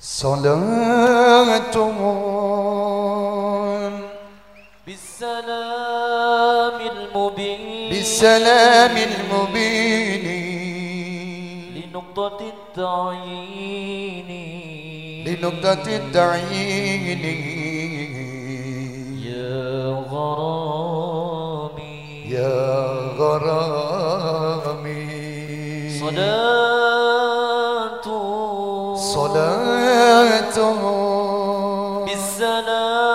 صلاة بالسلام المبين. بالسلام المبين. لنقطة التعيين. لنقطة التعيين. يا غرامي. يا غرامي. صلاة صلاة بالسلام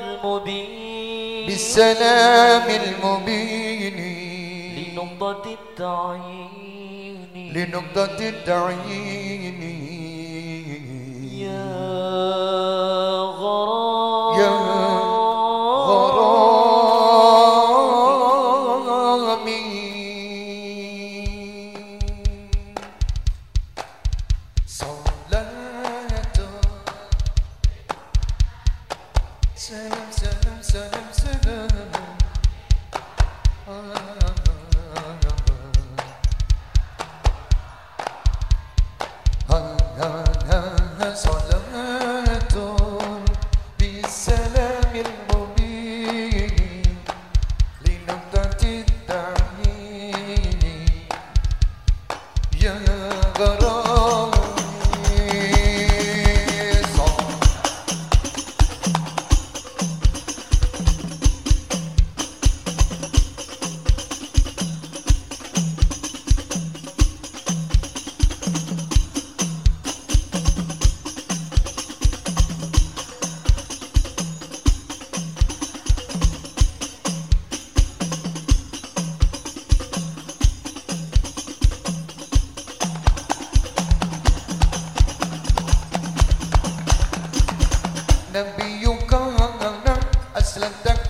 المبين. بالسلام المبين. لنقطة التعيين. لنقطة التعيين. يا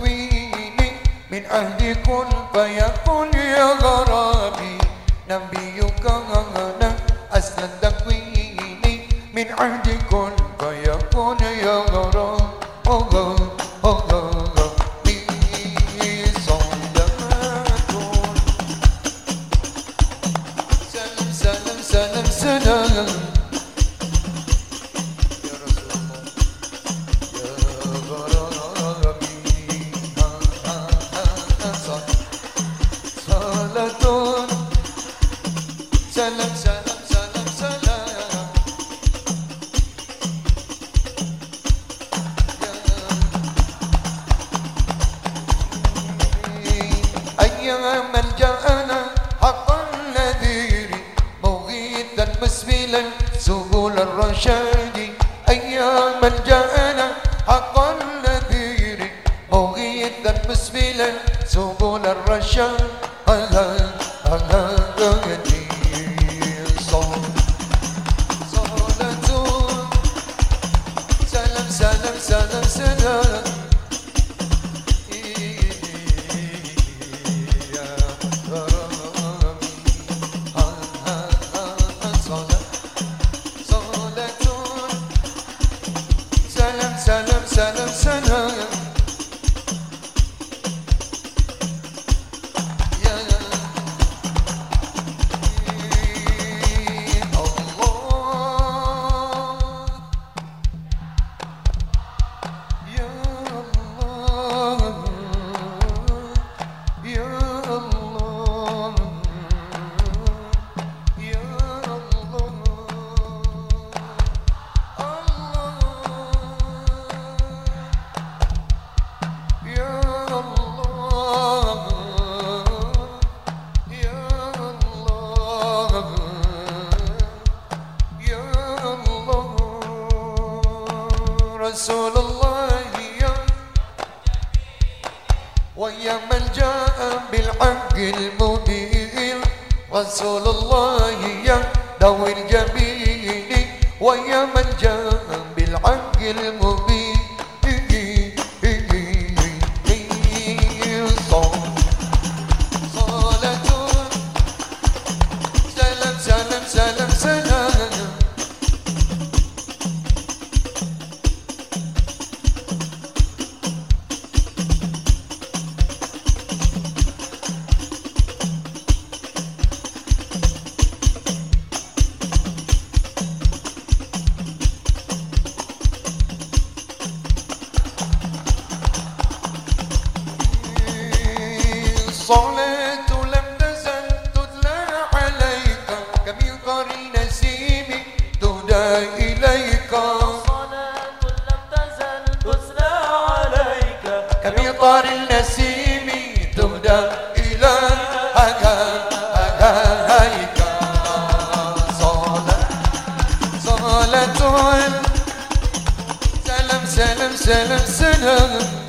أصل التكوين من أهل كن فيكون يا غرامي نبيك أنا أصل التكوين من أهل كن سلام سلام سلام سلام. أيام الجأنا حق النذير مغيثا مسبلا سبل الرشاد. أيام الجأنا حق النذير مغيثا مسبلا سبل الرشاد. hang, hang. ويا من جاء بالحق المبين رسول الله يا ذوي الجميل ويا من جاء بالحق المبين الصلاة لم تزل تتلى عليك كمن قرن تهدى إليك. الصلاة لم تزل تتلى عليك كمن قرن تهدى إليك صلاة صلاة سلام سلام سلام سلام.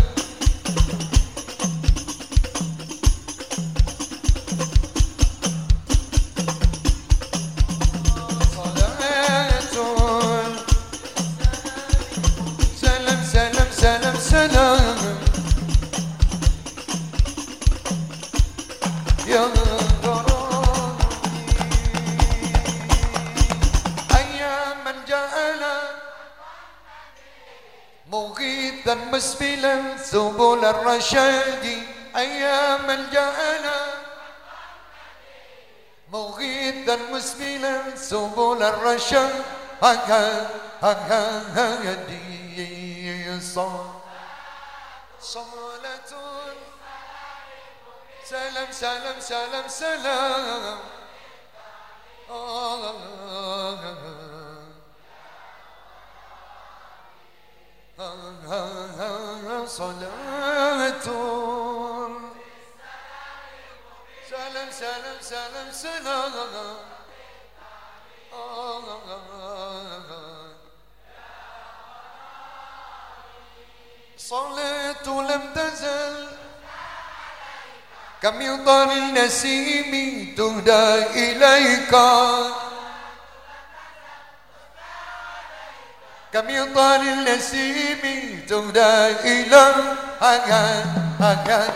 مغيثا مسبلا سبل الرشاد أيام من جاءنا مغيثا مسبلا سبل الرشاد. هكا هكا هدي صلاة. سلام سلام سلام سلام. صلاة. سلام سلام سلام سلام. صلاة لم تزل. كم يطال النسيم تهدى إليك. كم يطال النسيم تهدى إلى هكا هكا